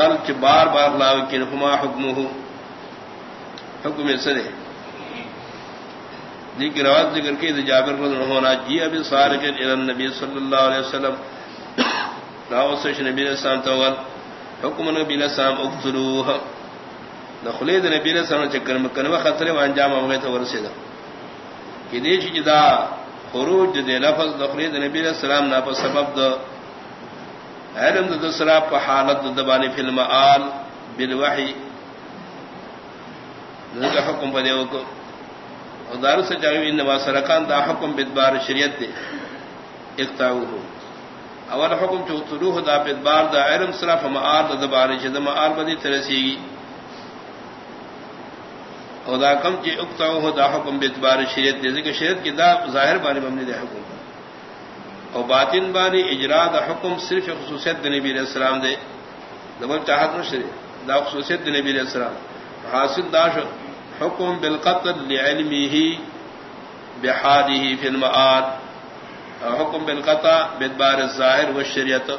غلط بار بار لاو کن ہما حکم ہو؟ حکم سرے ذکر روایت ذکر کی جابر رضی اللہ ہونا جی ابھی سارق الى نبی صلی اللہ علیہ وسلم راوسش نبی علیہ السلام تو حکم نبی علیہ السلام اقتلوہ دخلید نبی علیہ السلام چکر مکن و خطر و انجام ہوئے تو ورسے جی دا کہ دیش جدا خروج دے لفظ دخلید نبی علیہ السلام نا پر سبب دا علم دا دسرا پا حالت دبانی فی المعال بالوحی. ذکر حکم پا دیو کو دار سے جاوی انما سرکان دا حکم بدبار شریعت دے اقتاو ہو اول حکم چو طلوح دا بدبار دا علم صرف معال دا دبانی چھ دا معال بدی ترسیگی او دا کم چی اقتاو ہو دا حکم بدبار شریعت دے ذکر شریعت کی دا ظاہر بانی ممنی دے حکم. او باطن بانی اجرا دا حکم صرف خصوصیت نبی علیہ السلام دے دبل چاہت مشری دا خصوصیت نبی علیہ السلام. حاصل دا شو حکم بالقتل لعلمه بحاله في المعاد. حکم بالقطع بدبار الظاہر والشریعت.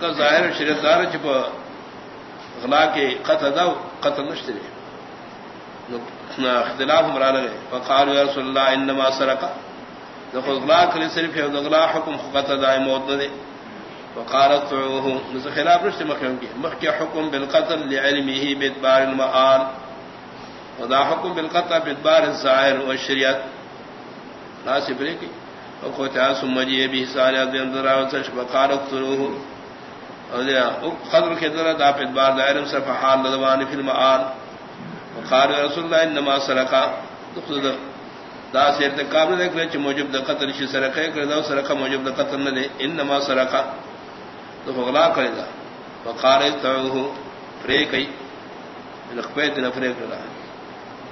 کا ظاہر و شریعت دار چپ غلا کے قتل دا قتل نشتری اختلاف مرا لگے وقالوا یا رسول اللہ انما سرق. دخل غلا کلی صرف ہے غلا حکم قتل دا موت دے وقالت تعوه نس خلاف رشت مخیون کی مخی حکم بالقتل لعلمه بدبار المعاد خدا حکم بالقطع بدبار الظاہر والشریعت ناسب لکی وقوتها ثم جئ به سالات اندر اوسش وقال اقتلوه قدر کے در دا بدبار دائرم صرف حال لدوان فی المعال وقال رسول اللہ انما سرقا تخذ دا سے ارتکاب نہ کرے چ موجب دا قتل شی سرقہ کرے دا، سرقہ موجب دا قتل نہ دے انما سرقا تو غلا کرے دا۔ وقال تعوه فریقی لقبیت نفرے کرا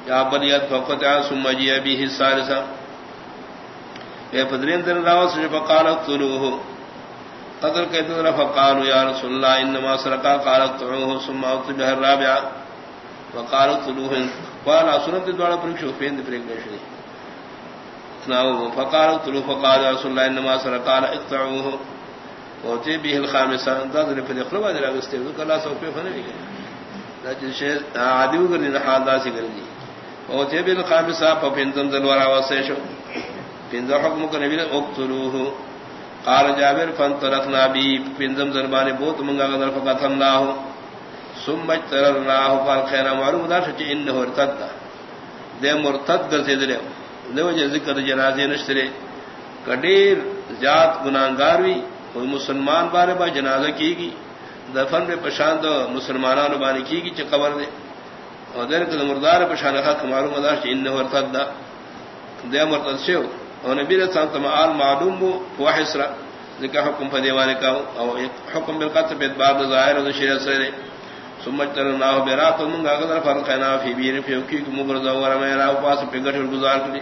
یا بلیت فقطع ثم جی ابی الثالثه اے فدرین در راو سے فقال اقتلوه قدر کہ در فقالوا یا رسول اللہ، انما سرقا قال اقتلوه ثم اقتلوه الرابعه وقال اقتلوه قال سنت دوڑا پر شو فین پر ایک شری فقال اقتلوه فقال رسول اللہ انما سرقا قال اقتلوه وتی به الخامسه در پر اخروا در اگستے کلا سو پہ فنے دا جے عادی وگر نے حال دا سی کر دی او تے بل خامسا پپندن دلورا واسے شو حکم کو نبی اقتلوه. قال جابر، فانطلقنا بي پندم زربانی بہت منگا غدر فقط اللہ ثم اجترناه قال خير معلوم. دا چ انه ارتد. دے مرتد در سے دے دے ذکر جنازے نشترے کڈیر ذات گناہگار وی کوئی مسلمان بارے با جنازہ کی گی دفن میں پشاند مسلمانوں بانی کی گی چ قبر دے۔ اور دیر کے مردار پشان حق معلوم ادا ان ورتد دے مرتد سے اور نبی رسول تمام معلوم ہو وحسرا ذکر حکم فدیوانے کا او حکم بالقطع بیت بعد ظاہر و شریعت سے سمجھ تر نہ ہو میرا تو منگا اگر فرق ہے نہ فی بیر، فی کی مگر زوار میرا پاس پگڑ گزار کلی